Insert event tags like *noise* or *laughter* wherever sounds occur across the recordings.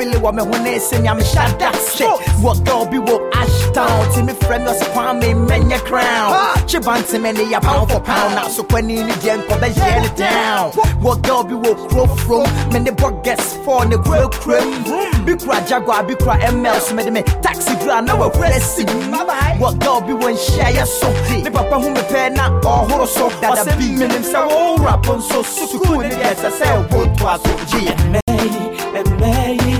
feel it, what me when they say, I'm shot that shit. What girl be what Ashtown, to me friend, was Kwame, men your crown. Chiban to many, a pound for pound, now so when in the gen, for the it down. What girl be what crow from, men the book gets for the grill crim. Hmm. Big cry Jaguar, big cry ML, so me taxi driver, now we're pressing. What girl be when share your so, the papa who me pay now, or horoso, that's a big minimum, so all oh, rap on so suku, and yes, I say, what was so meseme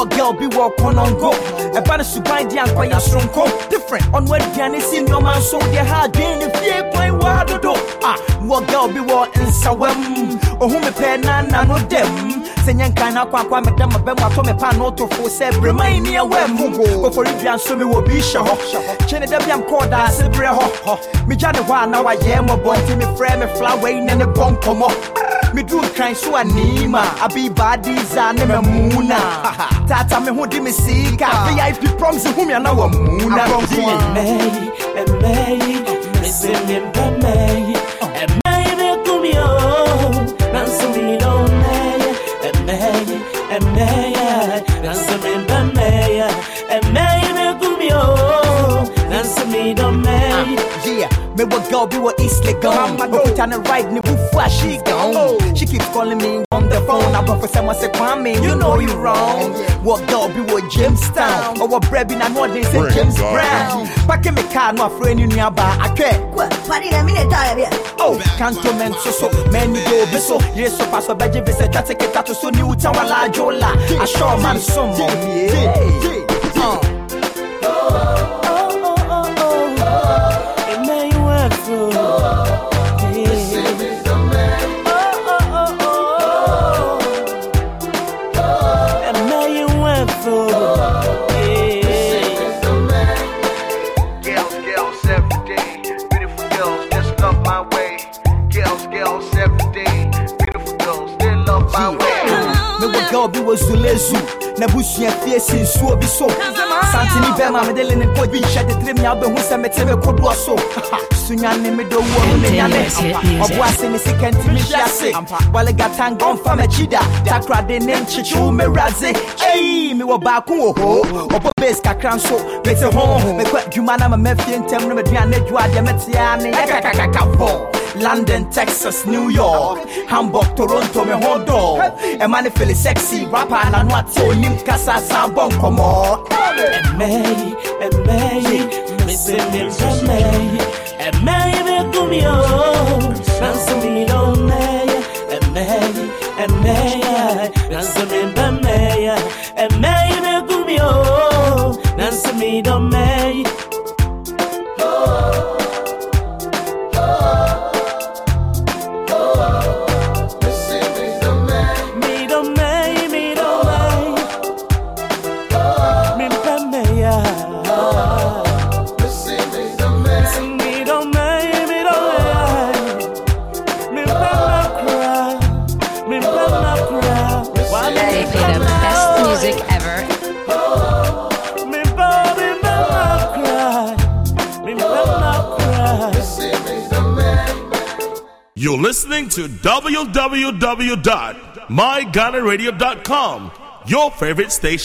What girl be walk on on go? A banner to bind the anchor, your strong Different on where the piano in your man, so they hard in the fear point. What do do? Ah, what girl be walk in Sawam? Oh, whom a pen and no them. Senyan kana kwa kwa me dama be mato me pa no to fo se remind me where mugo. Go for Indian so me will be sure. Chene da bi am called as bre ho. Me jane wa na wa ye mo bonti me frame me flower in ne bon komo. Me do kind so anima. I be bodies and me muna. *laughs* Tata me ho di me sika. VIP promise who me na wa muna. emeyi emeyi meseme mpemeyi emeyi nekumyo nansumi nomeyi emeyi emeyi nansumi mpemeyi emeyi nekumyo nansumi nomeyi Yeah, me what girl be what East Legon. Go put on the right, ni woofa she gone. She keeps calling me on the phone. I brought for someone say Kwame, you know you wrong. What girl be what Jamestown? Or what bread in what they say James Brown. Pack in me car, no friend you near bar. I care. Pari na mine tire bia. Oh, cantonment so so men go be so yes so pass beje be se tata ke tatu so ni uta wala jola. I show man some yeah. Uh. Girl bi wo zulezu na busua fie si nsuo bi so santini bɛma mede le ne kɔ bi hyɛ tetere mi abɛhu sɛ mete me kodoɔ so sunya ne me do wo me nyane ɔbo ase ne sika nti me hwe ase wale gatanga ɔmfa m'akyi da takrade ne nkyekyew me wradze ei mewɔ baako wɔ hoo ɔbɔ base kakra nso mete ho mekɔ adwuma na mamafie ntɛm no maduane adwoa deɛ metea ne yɛkakakaka bɔ London, Texas, New York, Hamburg, Toronto, me hold on. A man feel sexy, rapper, and what you need, Casa, Sambon, come on. emeyi emeyi meseme mpemeyi emeyi nekumyo nansumi nomeyi emeyi emeyi nansumi oh. mpemeyi oh, emeyi nekumyo nansumi oh. nomeyi Mi ever. You're listening to www.myghanaradio.com, your favorite station.